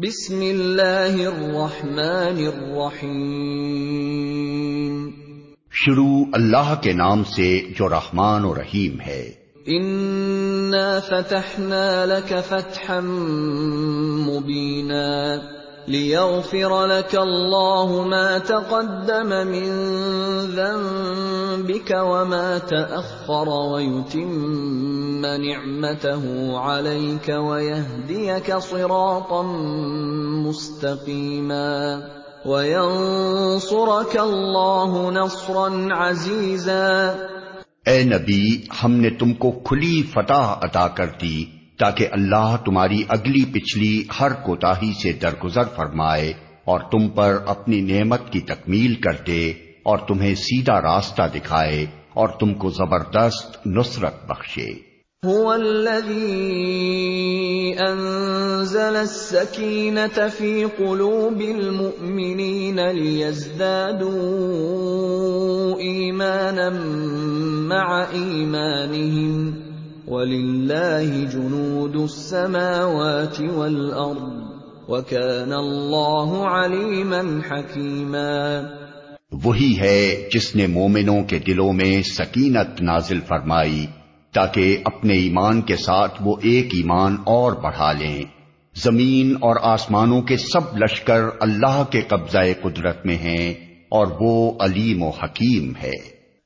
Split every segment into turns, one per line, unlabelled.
بسم اللہ الرحمن الرحیم
شروع اللہ کے نام سے جو رحمان و رحیم ہے
ان فطح نتم مبین اللَّهُ مَا تَقَدَّمَ مِن ذَنْبِكَ وَمَا تَأَخَّرَ وَيُتِمَّ نِعْمَتَهُ عَلَيْكَ وَيَهْدِيَكَ صِرَاطًا مُسْتَقِيمًا وَيَنصُرَكَ اللَّهُ نَصْرًا عَزِيزًا
اے نبی ہم نے تم کو کھلی فتح عطا کر دی تاکہ اللہ تمہاری اگلی پچھلی ہر کوتاہی سے درگزر فرمائے اور تم پر اپنی نعمت کی تکمیل کر دے اور تمہیں سیدھا راستہ دکھائے اور تم کو زبردست نصرت بخشے
هو الذي في قلوب المؤمنين ليزدادوا إيمانا مع إيمانهم وَلِلَّهِ جُنُودُ السَّمَاوَاتِ وَالْأَرْضِ وَكَانَ اللَّهُ عَلِيمًا حَكِيمًا
وہی ہے جس نے مومنوں کے دلوں میں سکینت نازل فرمائی تاکہ اپنے ایمان کے ساتھ وہ ایک ایمان اور بڑھا لیں زمین اور آسمانوں کے سب لشکر اللہ کے قبضہ قدرت میں ہیں اور وہ علیم و حکیم ہے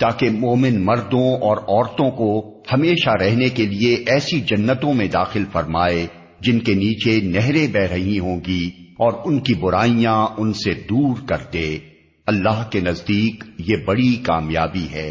تاکہ مومن مردوں اور عورتوں کو ہمیشہ رہنے کے لیے ایسی جنتوں میں داخل فرمائے جن کے نیچے نہریں بہ رہی ہوں گی اور ان کی برائیاں ان سے دور کر دے اللہ کے نزدیک یہ بڑی کامیابی ہے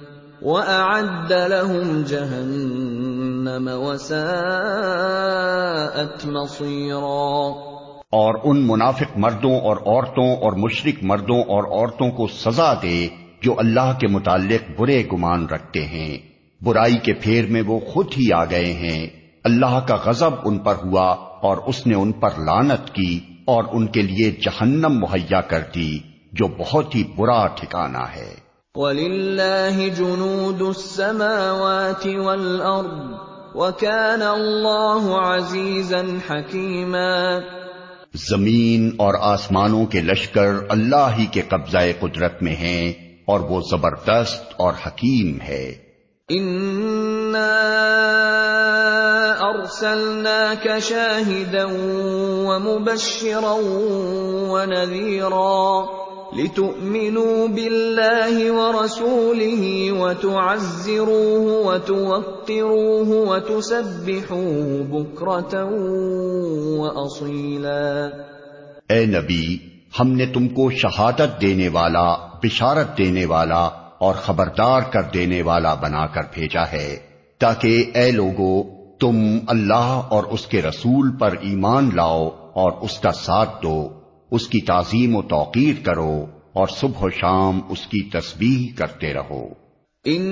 وَأَعَدَّ لَهُمْ جَهَنَّمَ وَسَاءَتْ مَصِيرًا
اور ان منافق مردوں اور عورتوں اور مشرق مردوں اور عورتوں کو سزا دے جو اللہ کے متعلق برے گمان رکھتے ہیں برائی کے پھیر میں وہ خود ہی آ گئے ہیں اللہ کا غضب ان پر ہوا اور اس نے ان پر لانت کی اور ان کے لیے جہنم مہیا کر دی جو بہت ہی برا ٹھکانہ ہے
وَلِلَّهِ جُنُودُ السَّمَاوَاتِ وَالْأَرْضِ وَكَانَ اللَّهُ حکیم
زمین اور آسمانوں کے لشکر اللہ ہی کے قبضہ قدرت میں ہیں اور وہ زبردست اور حکیم ہے اِنَّا
أَرْسَلْنَاكَ شَاهِدًا وَمُبَشِّرًا وَنَذِيرًا لِتُؤْمِنُوا بِاللَّهِ وَرَسُولِهِ وَتُعَزِّرُوهُ وَتُوَقِّرُوهُ وَتُسَبِّحُوهُ بُكْرَةً وَأَصِيلًا
اے نبی ہم نے تم کو شہادت دینے والا بشارت دینے والا اور خبردار کر دینے والا بنا کر بھیجا ہے تاکہ اے لوگو تم اللہ اور اس کے رسول پر ایمان لاؤ اور اس کا ساتھ دو اس کی تعظیم و توقیر کرو اور صبح و شام اس کی تسبیح کرتے رہو
ان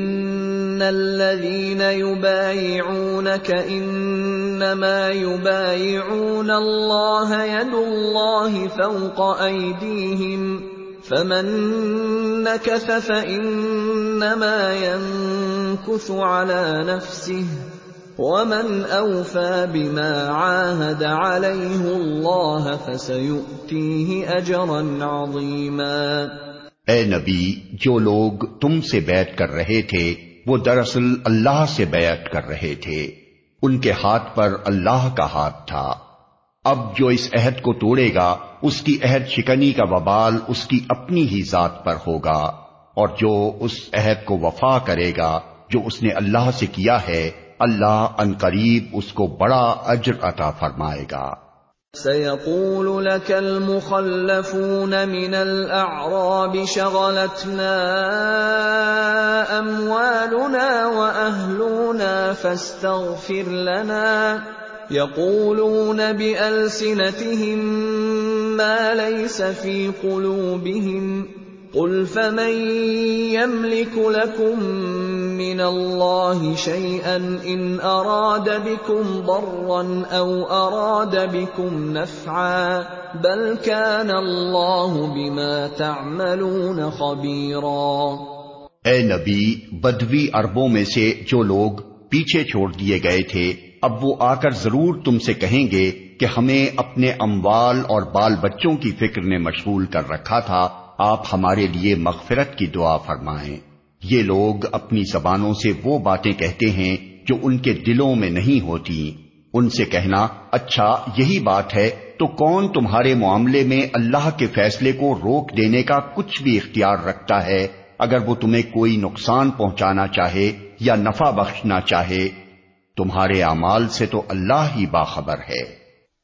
فمن نكث فانما ينكث على نفسه اے
نبی جو لوگ تم سے بیعت کر رہے تھے وہ دراصل اللہ سے بیعت کر رہے تھے ان کے ہاتھ پر اللہ کا ہاتھ تھا اب جو اس عہد کو توڑے گا اس کی عہد شکنی کا وبال اس کی اپنی ہی ذات پر ہوگا اور جو اس عہد کو وفا کرے گا جو اس نے اللہ سے کیا ہے اللہ ان قریب اس کو بڑا اجر عطا فرمائے گا
سيقول لك المخلفون من الأعراب شغلتنا أموالنا وأهلنا فاستغفر لنا يقولون بألسنتهم ما ليس في قلوبهم قل فمن يملك لكم مِنَ اللَّهِ شَيْئًا إِنْ أَرَادَ بِكُمْ ضَرًّا أَوْ أَرَادَ بِكُمْ نَفْعًا بَلْ كَانَ اللَّهُ بِمَا تَعْمَلُونَ خَبِيرًا
اے نبی بدوی عربوں میں سے جو لوگ پیچھے چھوڑ دیے گئے تھے اب وہ آ کر ضرور تم سے کہیں گے کہ ہمیں اپنے اموال اور بال بچوں کی فکر نے مشغول کر رکھا تھا آپ ہمارے لیے مغفرت کی دعا فرمائیں یہ لوگ اپنی زبانوں سے وہ باتیں کہتے ہیں جو ان کے دلوں میں نہیں ہوتی ان سے کہنا اچھا یہی بات ہے تو کون تمہارے معاملے میں اللہ کے فیصلے کو روک دینے کا کچھ بھی اختیار رکھتا ہے اگر وہ تمہیں کوئی نقصان پہنچانا چاہے یا نفع بخشنا چاہے تمہارے اعمال سے تو اللہ ہی باخبر ہے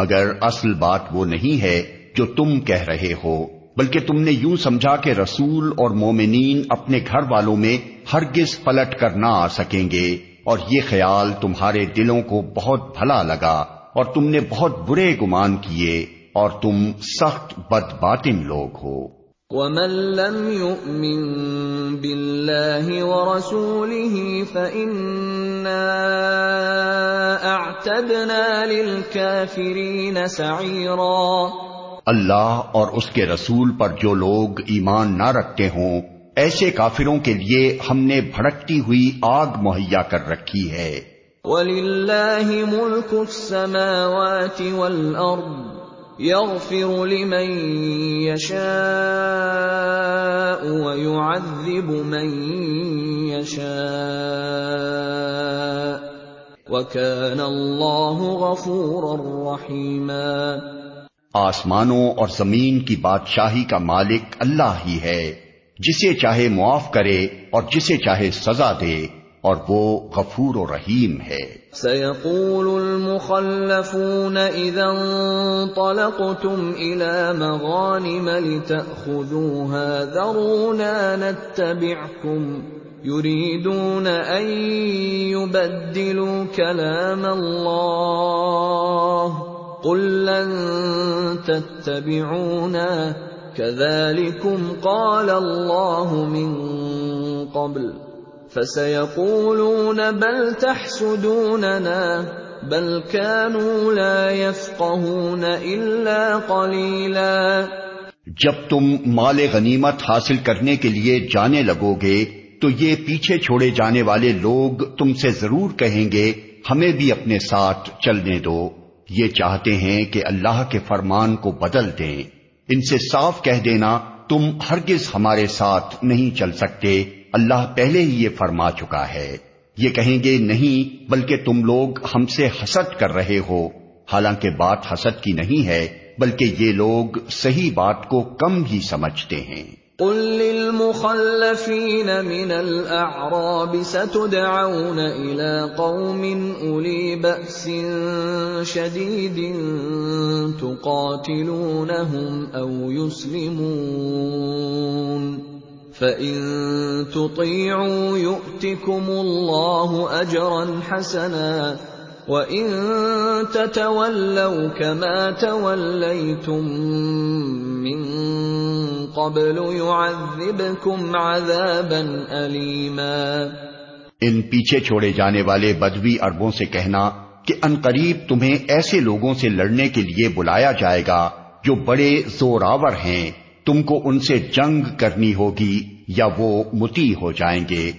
مگر اصل بات وہ نہیں ہے جو تم کہہ رہے ہو بلکہ تم نے یوں سمجھا کہ رسول اور مومنین اپنے گھر والوں میں ہرگز پلٹ کر نہ آ سکیں گے اور یہ خیال تمہارے دلوں کو بہت بھلا لگا اور تم نے بہت برے گمان کیے اور تم سخت بد باطن لوگ ہو
وَمَن لَّمْ يُؤْمِن بِاللَّهِ وَرَسُولِهِ فَإِنَّا أَعْتَدْنَا لِلْكَافِرِينَ سَعِيرًا
اللہ اور اس کے رسول پر جو لوگ ایمان نہ رکھتے ہوں ایسے کافروں کے لیے ہم نے بھڑکتی ہوئی آگ مہیا کر رکھی ہے
وَلِلَّهِ مُلْكُ السَّمَاوَاتِ وَالْأَرْضِ يغفر لمن يشاء يشاء ويعذب من وكان الله غفورا رحيما
آسمانوں اور زمین کی بادشاہی کا مالک اللہ ہی ہے جسے چاہے معاف کرے اور جسے چاہے سزا دے اور وہ غفور و رحیم ہے
لِتَأْخُذُوهَا ذَرُونَا نَتَّبِعْكُمْ يُرِيدُونَ أَن يُبَدِّلُوا كَلَامَ اللَّهِ قُل لَّن تَتَّبِعُونَا کل قَالَ اللَّهُ مِن قَبْلُ جب تم
مال غنیمت حاصل کرنے کے لیے جانے لگو گے تو یہ پیچھے چھوڑے جانے والے لوگ تم سے ضرور کہیں گے ہمیں بھی اپنے ساتھ چلنے دو یہ چاہتے ہیں کہ اللہ کے فرمان کو بدل دیں ان سے صاف کہہ دینا تم ہرگز ہمارے ساتھ نہیں چل سکتے اللہ پہلے ہی یہ فرما چکا ہے یہ کہیں گے نہیں بلکہ تم لوگ ہم سے حسد کر رہے ہو حالانکہ بات حسد کی نہیں ہے بلکہ یہ لوگ صحیح بات کو کم ہی سمجھتے ہیں
قل للمخلفين من الأعراب ستدعون إلى قوم أولي بأس شديد تقاتلونهم أو يسلمون فَإِن تُطِيعُوا يُؤْتِكُمُ اللَّهُ أَجْرًا حَسَنًا وَإِن تَتَوَلَّوْا كَمَا تَوَلَّيْتُم مِّن قَبْلُ يُعَذِّبْكُمْ عَذَابًا أَلِيمًا
ان پیچھے چھوڑے جانے والے بدوی عربوں سے کہنا کہ ان قریب تمہیں ایسے لوگوں سے لڑنے کے لیے بلایا جائے گا جو بڑے زوراور ہیں تم کو ان سے جنگ کرنی ہوگی یا وہ متی ہو جائیں گے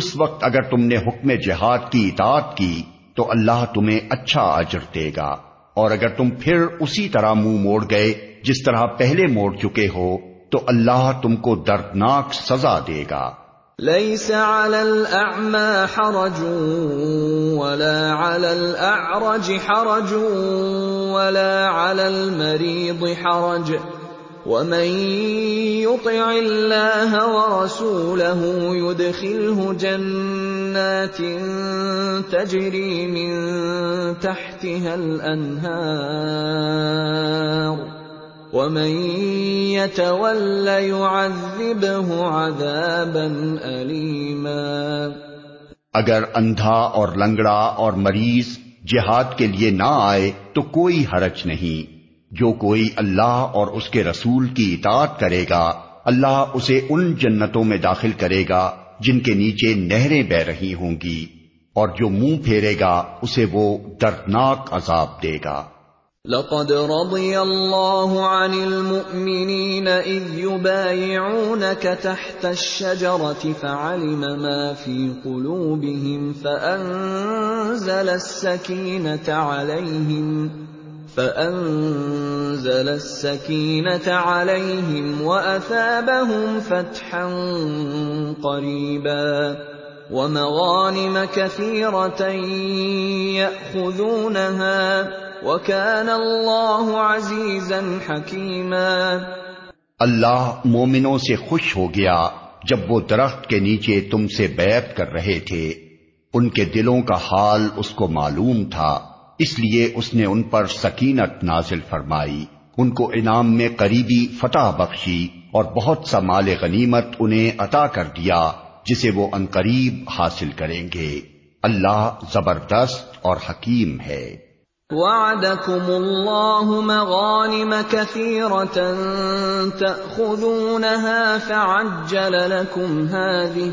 اس وقت اگر تم نے حکم جہاد کی اطاعت کی تو اللہ تمہیں اچھا اجر دے گا اور اگر تم پھر اسی طرح منہ موڑ گئے جس طرح پہلے موڑ چکے ہو تو اللہ تم کو دردناک سزا دے گا
حرج حرج حرج ولا ولا تجري من تحتها جنتی ومن يتول يعذبه عذابا
علیم اگر اندھا اور لنگڑا اور مریض جہاد کے لیے نہ آئے تو کوئی حرج نہیں جو کوئی اللہ اور اس کے رسول کی اطاعت کرے گا اللہ اسے ان جنتوں میں داخل کرے گا جن کے نیچے نہریں بہ رہی ہوں گی اور جو منہ پھیرے گا اسے وہ دردناک عذاب دے گا
لقد رضي الله عن المؤمنين إذ يبايعونك تحت الشجرة فعلم ما في قلوبهم فأنزل السكينة عليهم فأنزل السكينة عليهم وأثابهم فتحا قريبا ومغانم كثيرة يأخذونها وكان الله عزيزا حكيما
اللہ مومنوں سے خوش ہو گیا جب وہ درخت کے نیچے تم سے بیعت کر رہے تھے ان کے دلوں کا حال اس کو معلوم تھا اس لیے اس نے ان پر سکینت نازل فرمائی ان کو انعام میں قریبی فتح بخشی اور بہت سا مال غنیمت انہیں عطا کر دیا جسے وہ ان قریب حاصل کریں گے اللہ زبردست اور حکیم ہے
وعدكم مغانم تأخذونها فعجل هذه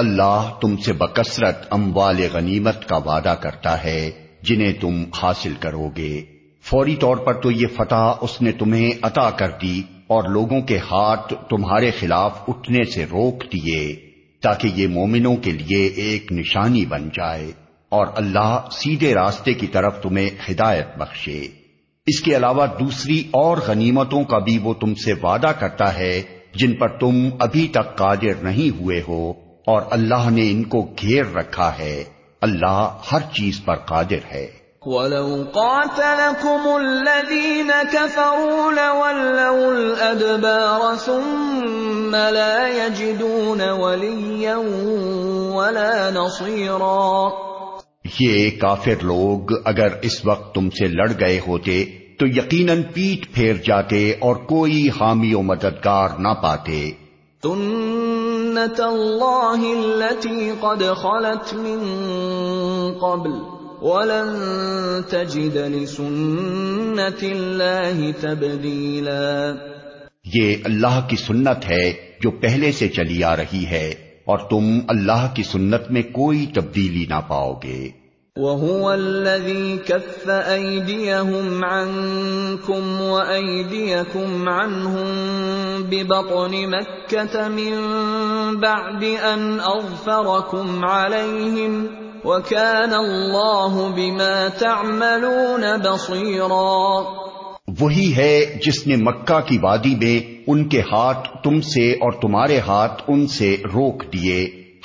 اللہ تم سے بکثرت اموال غنیمت کا وعدہ کرتا ہے جنہیں تم حاصل کرو گے فوری طور پر تو یہ فتح اس نے تمہیں عطا کر دی اور لوگوں کے ہاتھ تمہارے خلاف اٹھنے سے روک دیے تاکہ یہ مومنوں کے لیے ایک نشانی بن جائے اور اللہ سیدھے راستے کی طرف تمہیں ہدایت بخشے اس کے علاوہ دوسری اور غنیمتوں کا بھی وہ تم سے وعدہ کرتا ہے جن پر تم ابھی تک قادر نہیں ہوئے ہو اور اللہ نے ان کو گھیر رکھا ہے اللہ ہر چیز پر قادر ہے
وَلَوْ قَاتَلَكُمُ الَّذِينَ كَفَرُوا لَوَلَّوُ الْأَدْبَارَ ثُمَّ لَا يَجِدُونَ وَلِيًّا وَلَا نَصِيرًا
یہ کافر لوگ اگر اس وقت تم سے لڑ گئے ہوتے تو یقیناً پیٹ پھیر جاتے اور کوئی حامی و مددگار نہ پاتے
سنت اللہ اللہ قد خلت من قبل ولن تجد لسنت تبدیلا
یہ اللہ کی سنت ہے جو پہلے سے چلی آ رہی ہے اور تم اللہ کی سنت میں کوئی تبدیلی نہ پاؤ گے
وَهُوَ الَّذِي كَفَّ أَيْدِيَهُمْ وَأَيْدِيَكُمْ بِبَطْنِ مَكَّةَ بَعْدِ أَنْ عَلَيْهِمْ وَكَانَ اللَّهُ بِمَا تَعْمَلُونَ بَصِيرًا
وہی ہے جس نے مکہ کی وادی میں ان کے ہاتھ تم سے اور تمہارے ہاتھ ان سے روک دیے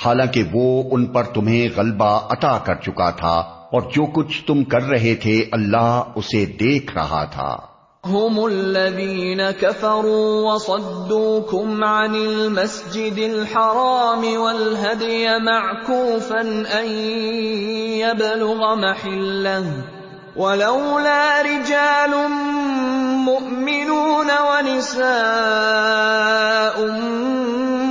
حالانکہ وہ ان پر تمہیں غلبہ عطا کر چکا تھا اور جو کچھ تم کر رہے تھے اللہ اسے دیکھ رہا تھا
هم الذين كفروا وصدوكم عن المسجد الحرام والهدي معكوفا أن يبلغ ولولا رجال مؤمنون ونساء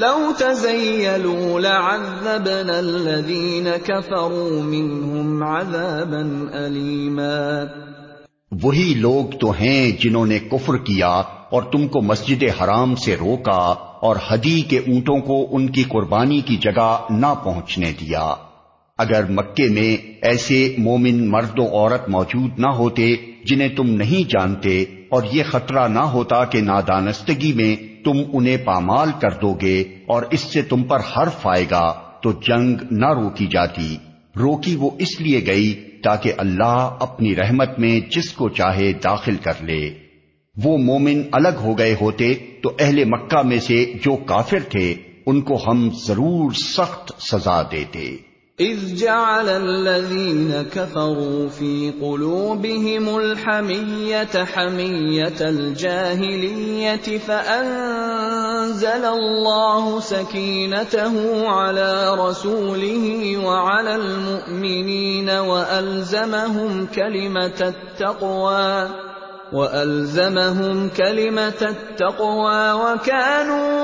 لو لعذبنا منهم
عذابا وہی لوگ تو ہیں جنہوں نے کفر کیا اور تم کو مسجد حرام سے روکا اور حدی کے اونٹوں کو ان کی قربانی کی جگہ نہ پہنچنے دیا اگر مکے میں ایسے مومن مرد و عورت موجود نہ ہوتے جنہیں تم نہیں جانتے اور یہ خطرہ نہ ہوتا کہ نادانستگی میں تم انہیں پامال کر دو گے اور اس سے تم پر حرف آئے گا تو جنگ نہ روکی جاتی روکی وہ اس لیے گئی تاکہ اللہ اپنی رحمت میں جس کو چاہے داخل کر لے وہ مومن الگ ہو گئے ہوتے تو اہل مکہ میں سے جو کافر تھے ان کو ہم ضرور سخت سزا دیتے
اذ جعل الذين كفروا في قلوبهم الحمية حمية الجاهلية فأنزل الله سكينته على رسوله وعلى المؤمنين وألزمهم كلمة التقوى وَأَلْزَمَهُمْ كَلِمَةَ التَّقْوَى وَكَانُوا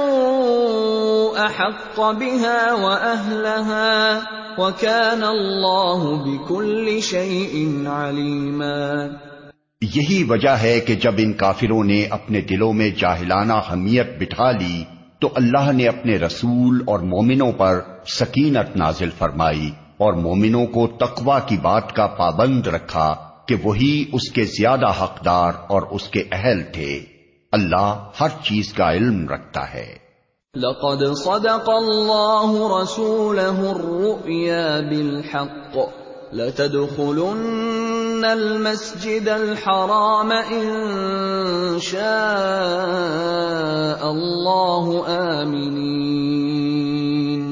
أَحَقَّ بِهَا وَأَهْلَهَا وَكَانَ اللَّهُ بِكُلِّ
شَيْءٍ عَلِيمًا یہی وجہ ہے کہ جب ان کافروں نے اپنے دلوں میں جاہلانہ حمیت بٹھا لی تو اللہ نے اپنے رسول اور مومنوں پر سکینت نازل فرمائی اور مومنوں کو تقوا کی بات کا پابند رکھا کہ وہی اس کے زیادہ حقدار اور اس کے اہل تھے اللہ ہر چیز کا علم رکھتا ہے
لقد صدق الله رسوله الرؤيا بالحق لتدخلن المسجد الحرام ان شاء الله امنين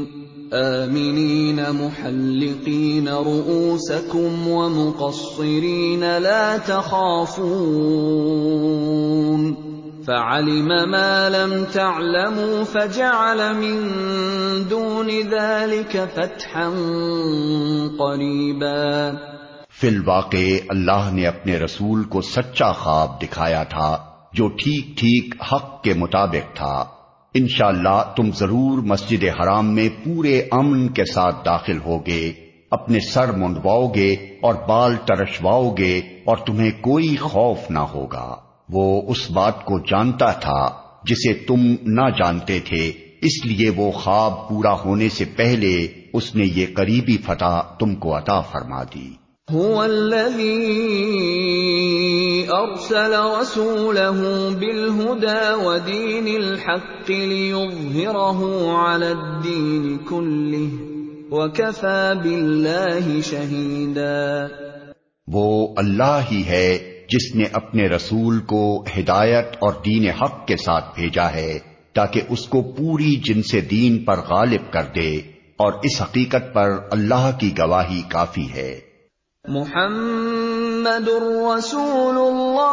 آمنين محلقين رؤوسكم ومقصرين لا تخافون فی
الواقع اللہ نے اپنے رسول کو سچا خواب دکھایا تھا جو ٹھیک ٹھیک حق کے مطابق تھا انشاءاللہ تم ضرور مسجد حرام میں پورے امن کے ساتھ داخل ہوگے اپنے سر منڈواؤ گے اور بال ترشواؤ گے اور تمہیں کوئی خوف نہ ہوگا وہ اس بات کو جانتا تھا جسے تم نہ جانتے تھے اس لیے وہ خواب پورا ہونے سے پہلے اس نے یہ قریبی فتح تم کو عطا فرما دی وہ اللہ ہی ہے جس نے اپنے رسول کو ہدایت اور دین حق کے ساتھ بھیجا ہے تاکہ اس کو پوری جن سے دین پر غالب کر دے اور اس حقیقت پر اللہ کی گواہی کافی ہے
محمد الرسول اللہ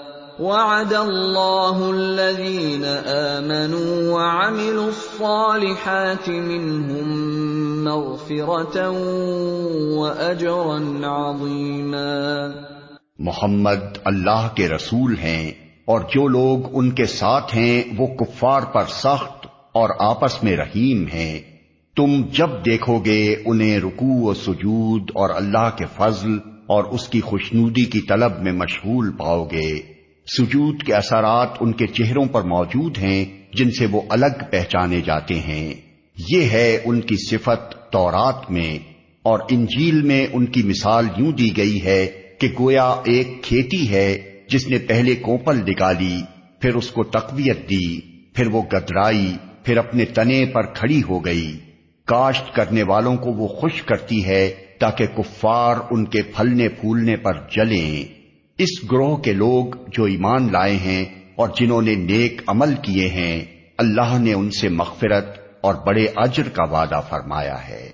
وعد اللہ الذین آمنوا وعملوا الصالحات منہم مغفرتا عظیما
محمد اللہ کے رسول ہیں اور جو لوگ ان کے ساتھ ہیں وہ کفار پر سخت اور آپس میں رحیم ہیں تم جب دیکھو گے انہیں رکوع و سجود اور اللہ کے فضل اور اس کی خوشنودی کی طلب میں مشغول پاؤ گے سجود کے اثرات ان کے چہروں پر موجود ہیں جن سے وہ الگ پہچانے جاتے ہیں یہ ہے ان کی صفت تورات میں اور انجیل میں ان کی مثال یوں دی گئی ہے کہ گویا ایک کھیتی ہے جس نے پہلے کوپل نکالی پھر اس کو تقویت دی پھر وہ گدرائی پھر اپنے تنے پر کھڑی ہو گئی کاشت کرنے والوں کو وہ خوش کرتی ہے تاکہ کفار ان کے پھلنے پھولنے پر جلیں اس گروہ کے لوگ جو ایمان لائے ہیں اور جنہوں نے نیک عمل کیے ہیں اللہ نے ان سے مغفرت اور بڑے اجر کا وعدہ فرمایا ہے